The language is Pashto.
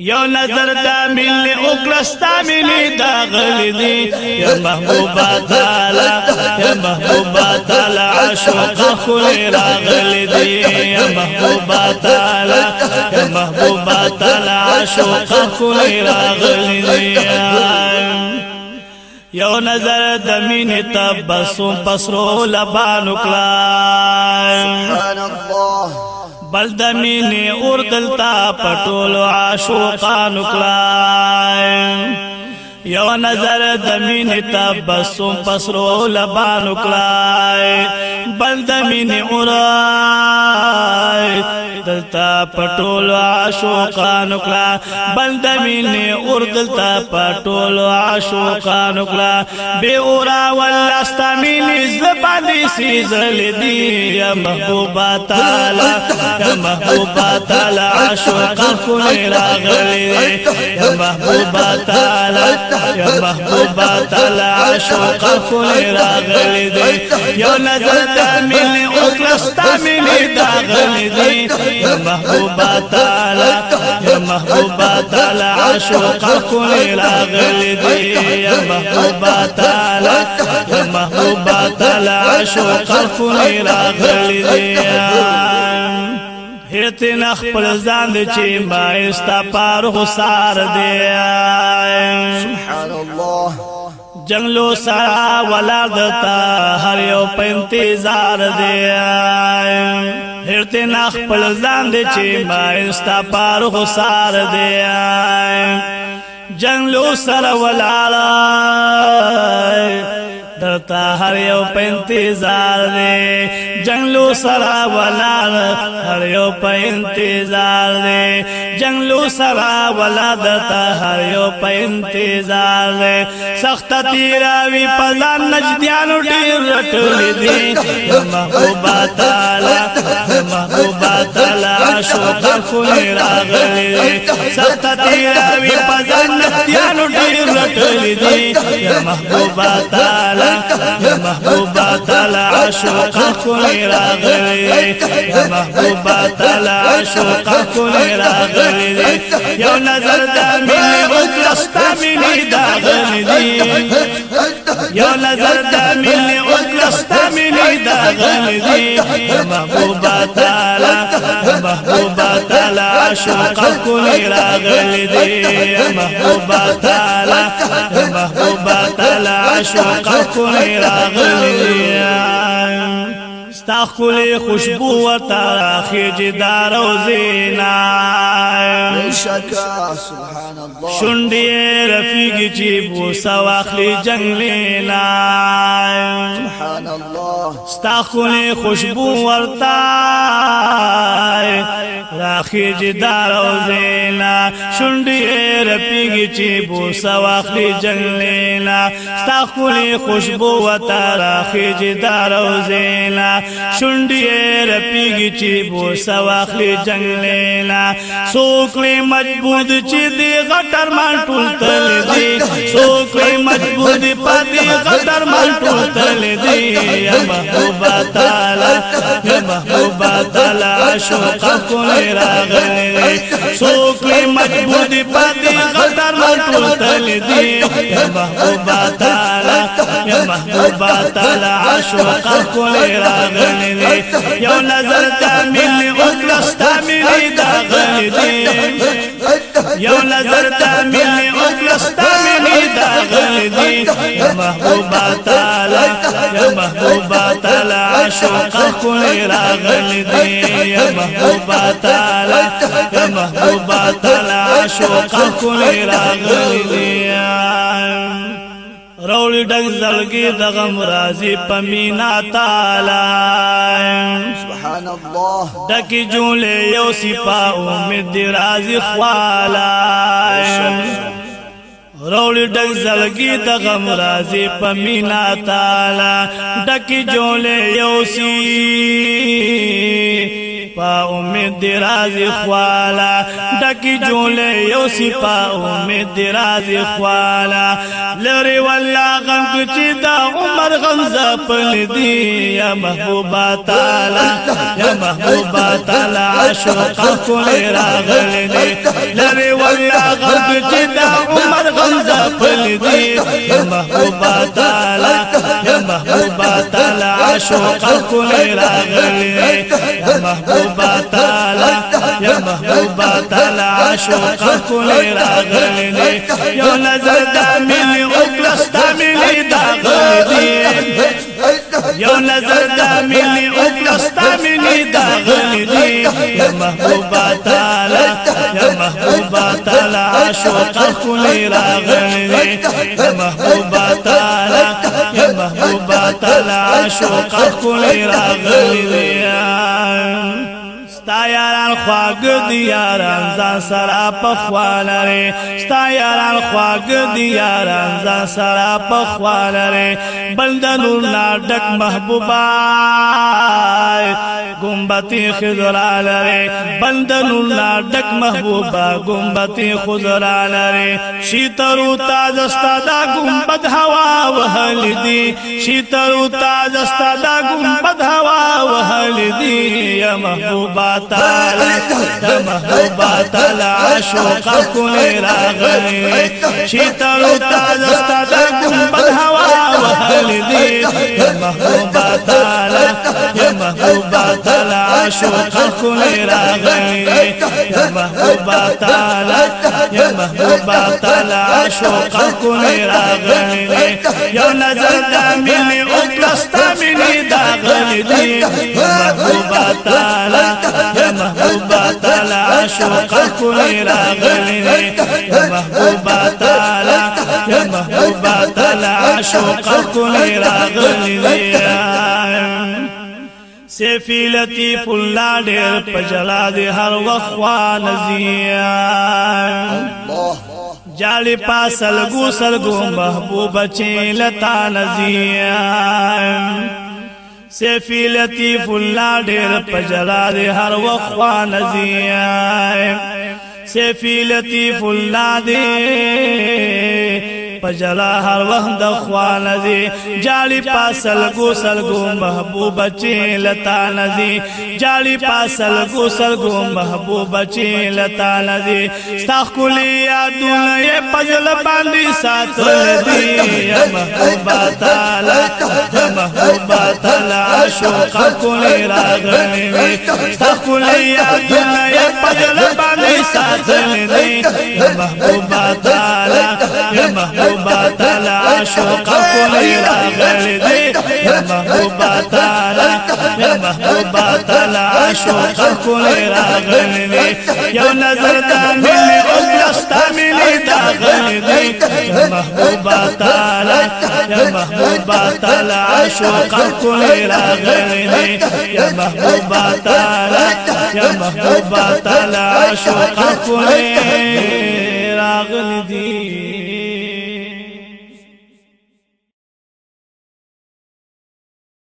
یو نظر دا مل اوکلستا مل دا غل دی یا محبوبا تعالی یا محبوبا تعالی عاشق خل را غل دی یا محبوبا تعالی یا محبوبا تعالی عاشق خل را غل دی یو نظر د مین تبسم پسرو لبانو کلا سبحان الله بل د مینې اور دلتا پټول عاشقان وکړای یو نظر د مینې تبسم پسرو لبان وکړای بل د مینې اور دلتا پټول عاشقان کلا بند مين اور دلتا پټول عاشقان کلا بے اورا ولاست مين زبان سي زل دي يا محبوبا تعالی يا محبوبا تعالی عاشقان کلا راغلي يا محبوبا تعالی يا محبوبا تعالی عاشقان کلا راغلي دي یو نظر د مين او کلا ست مين دا غلي دي يا محبوبا تعالى يا محبوبا تعالى عاشق كل الغل دي يا محبوبا تعالى يا محبوبا تعالى عاشق كل الغل دي هیت نخ پر ځان دې چې ما استا پار غسار دې سبحان الله جنگلو سرا ولادت هر یو په انتظار دې هرته نه خپل ځان دې چې ما استا پار غسار دې جنگ لو سره ولاله درتا هر یو په انتظار دی جنگلو سرا ولار هر یو په انتظار دی جنگلو سرا ولا درتا هر یو په انتظار دی سخت تیراوی پلان نجدیانو ډیر رټل دي محبوبا تعالی محبوبا تعالی شو د فل راغلی سخت تیرا وی پزن یانو ډیر لټل دی یا محبوبا تعالی یا محبوبا تعالی عاشق فل راغلی يا محبوبا تعالی عاشق فل راغلی یو نظر د مینه وکړستا مینه داغلی دی یو نظر د مینه وکړستا مینه داغلی دی محبوبا تعالی محبوبا تعالی شوق کلی راغلی دی محبوبا تعالی محبوبا تعالی شوق کلی راغلی دی ستا خولی خوشبو و تا خیج و زینا سبحان شونډې رفیق چې بوسا واخلي جنگ لیلا سبحان الله استغفر خوشبو ورتا راخي جدار او زینا شونډې رفیق چې بوسا واخلي جنگ لیلا استغفر خوشبو وتا راخي جدار او زینا شونډې رفیق چې بوسا واخلي جنگ لیلا سوکلي مضبوط چې دی غټ खतर मान टूल तल दे सो कोई मजबूत पति खतर मान टूल तल दे या महबूबा ताला महबूबा ताला शोक को मेरा गले सो कोई मजबूत पति खतर मान टूल तल महबूबा ताला महबूबा ताला शोक को मेरा गले यो नजर तामिल یا محبوبا تعالی یا محبوبا تعالی عاشق کوی راغلی دی یا محبوبا تعالی یا محبوبا تعالی عاشق کوی راغلی دی رولی ډنګ زړګي د غم رازي پمینا تعالی سبحان الله ډکی جولې یو سپا امید رازي خوالا روړی ډنګ زلګي د غم رازي پمینا تعالی ډکی جوړې یو سی پا امید دراز خوالا ڈکی جولے یو سی پا امید دراز خوالا لری والله غم کچی دا عمر غم زپن دی یا محبوبا تعالی یا محبوبا تعالی عشق خپل راغلی لری والله غم کچی دا عمر بل دا پل دی یا محبوبا تعالی یا محبوبا تعالی عاشق کل راغلی یا محبوبا تعالی یا محبوبا تعالی عاشق کل راغلی یو نظر دا ملی اکلستا ملی دا غلی یو نظر دا ملی اکلستا ملی دا غلی یا محبوبا تعالی تعالی شوق کولی راغلی محبوبة تعالی یا محبوبا تعالی شوق کولی راغلی خواګ دی یاران ځان سره په خوالره ستا یاران خواګ دی یاران ځان سره په خوالره بلدنور لا ډک محبوبا گمبتی خضرال رے بندن اللہ ڈک محبوبا گمبتی خضرال رے شیطرو تازستا دا گمبت ہوا وحل دی شیطرو تازستا دا گمبت ہوا وحل دی یا محبوبا تارا د محبوبا تل عاشق کوی راغلی شیتل تاز استاد وهل دی د محبوبا تل د محبوبا محبوبا تعالى يا محبوبا تعالى عاشق کو راغلي يا نظر د ملي او داغلي يا دا تعالى يا محبوبا تعالی یا محبوبا تعالی عاشق کو راغلی يا محبوبا تعالى یا محبوبا تعالی عاشق کو راغلی سیفی لطیف الله ډېر پجلا دی هر وخت وا نزیه جالی پاسل گو سلگو محبوب چین لتا نزیه سیفی لطیف اللہ ڈیر پجلا دی ہر وقوہ نزیہ سیفی لطیف اللہ دی پجلا هر وخت د خوان دي جالي پاسل ګوسل ګو محبوب چي لتا ندي جالي پاسل ګوسل ګو محبوب چي لتا ندي استخ کلی یادونه یې پجل باندې ساتل دي محبوب تعالی يا کولې راغلې وي ستکولې یا یا پدل باندې ساتلې دې محبوبا تعالی یا محبوبا تعالی شوق کولې راغلې دې محبوبا تعالی يا محبوبة تعالى يا محبوبة تعالى عشوق كل راغلني يا محبوبة تعالى يا محبوبة تعالى عشوق كل راغلني